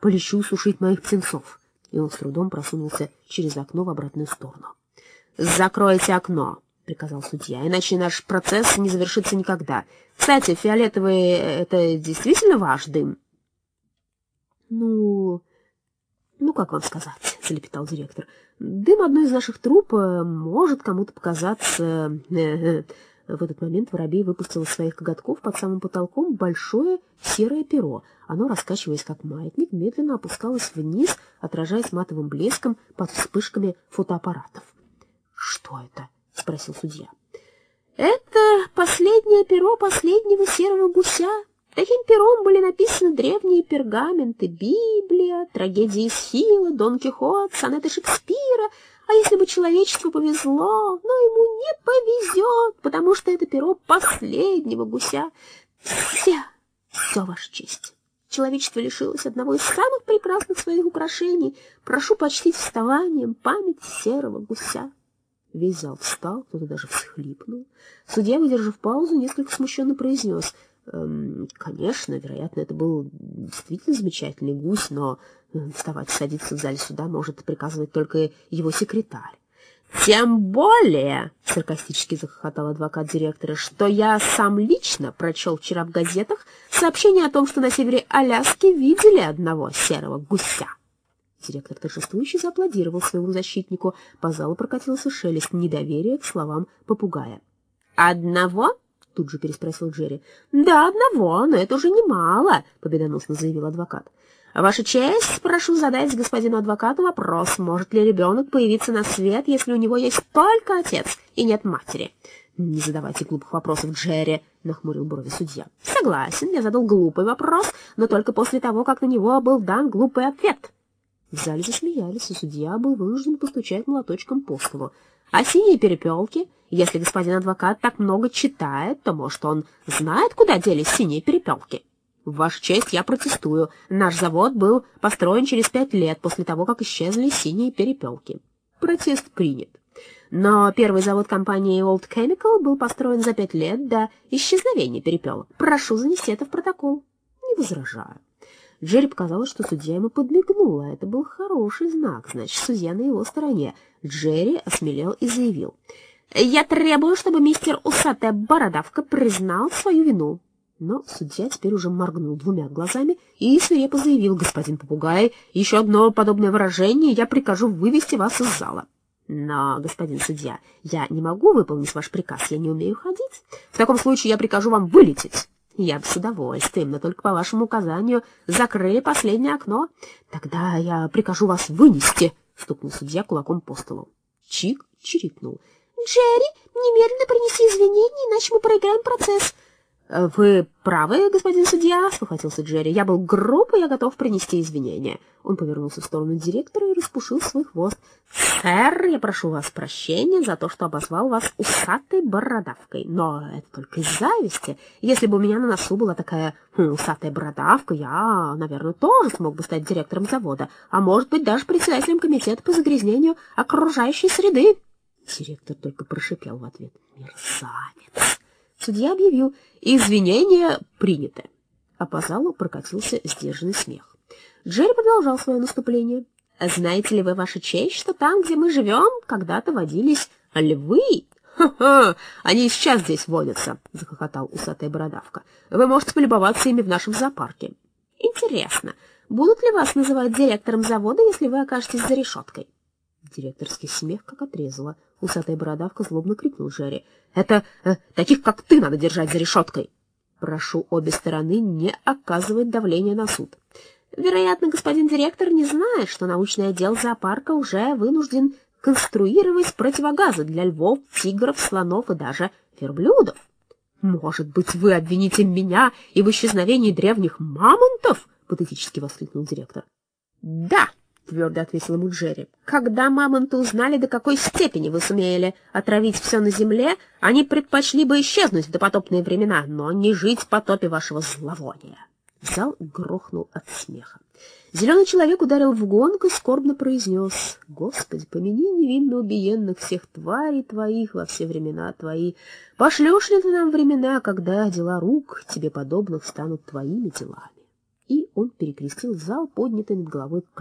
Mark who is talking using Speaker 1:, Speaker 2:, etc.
Speaker 1: полечу сушить моих птенцов. И он с трудом просунулся через окно в обратную сторону. «Закройте окно!» — приказал судья, — иначе наш процесс не завершится никогда. Кстати, фиолетовый — это действительно ваш дым? — Ну, ну, как вам сказать, — залепетал директор. — Дым одной из наших труб э, может кому-то показаться... В этот момент воробей выпустил из своих коготков под самым потолком большое серое перо. Оно, раскачиваясь как маятник, медленно опускалось вниз, отражаясь матовым блеском под вспышками фотоаппаратов. — Что это? — спросил судья. — Это последнее перо последнего серого гуся. Таким пером были написаны древние пергаменты, Библия, трагедии Схила, Дон Кихот, сонеты Шекспира — а если бы человечеству повезло, но ему не повезет, потому что это перо последнего гуся. Все, все, ваша честь. Человечество лишилось одного из самых прекрасных своих украшений. Прошу почтить вставанием память серого гуся. Весь зал встал, кто-то даже всхлипнул. Судья, выдержав паузу, несколько смущенно произнес. Эм, «Конечно, вероятно, это был действительно замечательный гусь, но Вставать и садиться в зале суда может приказывать только его секретарь. «Тем более», — саркастически захохотал адвокат директора, «что я сам лично прочел вчера в газетах сообщение о том, что на севере Аляски видели одного серого гуся». Директор торжествующе зааплодировал своему защитнику. По залу прокатился шелест недоверия к словам попугая. «Одного?» — тут же переспросил Джерри. «Да, одного, но это уже немало», — победоносно заявил адвокат. Ваша честь, прошу задать господину адвокату вопрос, может ли ребенок появиться на свет, если у него есть только отец и нет матери. Не задавайте глупых вопросов, Джерри, нахмурил брови судья. Согласен, я задал глупый вопрос, но только после того, как на него был дан глупый ответ. В зале засмеялись, и судья был вынужден постучать молоточком по столу. А синие перепелки? Если господин адвокат так много читает, то, может, он знает, куда делись синие перепелки? В вашу честь я протестую. Наш завод был построен через пять лет после того, как исчезли синие перепелки. Протест принят. Но первый завод компании Old Chemical был построен за пять лет до исчезновения перепелок. Прошу занести это в протокол. Не возражаю. Джерри показалось, что судья ему подмигнул, а это был хороший знак, значит, судья на его стороне. Джерри осмелел и заявил. «Я требую, чтобы мистер Усатая Бородавка признал свою вину». Но судья теперь уже моргнул двумя глазами и свирепо заявил, господин попугай, еще одно подобное выражение, я прикажу вывести вас из зала. Но, господин судья, я не могу выполнить ваш приказ, я не умею ходить. В таком случае я прикажу вам вылететь. Я бы с удовольствием, но только по вашему указанию закрыли последнее окно. Тогда я прикажу вас вынести, — стукнул судья кулаком по столу. Чик чирикнул. Джерри, немедленно принеси извинения, иначе мы проиграем процесс. Э, «Вы правы, господин судья», — спохватился Джерри. «Я был груб, и я готов принести извинения». Он повернулся в сторону директора и распушил свой хвост. «Сэр, я прошу вас прощения за то, что обозвал вас усатой бородавкой. Но это только из зависти. Если бы у меня на носу была такая хм, усатая бородавка, я, наверное, тоже смог бы стать директором завода, а может быть, даже председателем комитета по загрязнению окружающей среды». Директор только прошипел в ответ. «Мерзавец!» Судья объявил «Извинения приняты». А по залу прокатился сдержанный смех. Джерри продолжал свое наступление. «Знаете ли вы, ваша честь, что там, где мы живем, когда-то водились львы?» «Ха-ха! Они сейчас здесь водятся!» — захохотал усатая бородавка. «Вы можете полюбоваться ими в нашем зоопарке». «Интересно, будут ли вас называть директором завода, если вы окажетесь за решеткой?» Директорский смех как отрезало. Усатая бородавка злобно крикнул Жерри. — Это э, таких, как ты, надо держать за решеткой. Прошу обе стороны не оказывать давления на суд. Вероятно, господин директор не знает, что научный отдел зоопарка уже вынужден конструировать противогазы для львов, тигров, слонов и даже верблюдов. «Может быть, вы обвините меня и в исчезновении древних мамонтов?» — патетически воскликнул директор. «Да!» Твердо ответил ему Джерри. Когда мамонты узнали, до какой степени вы сумели отравить все на земле, они предпочли бы исчезнуть в допотопные времена, но не жить в потопе вашего зловония. Зал грохнул от смеха. Зеленый человек ударил в гонг и скорбно произнес, «Господи, помяни невинно убиенных всех тварей твоих во все времена твои. Пошлешь ли ты нам времена, когда дела рук тебе подобных станут твоими делами?» И он перекрестил зал, поднятый над головой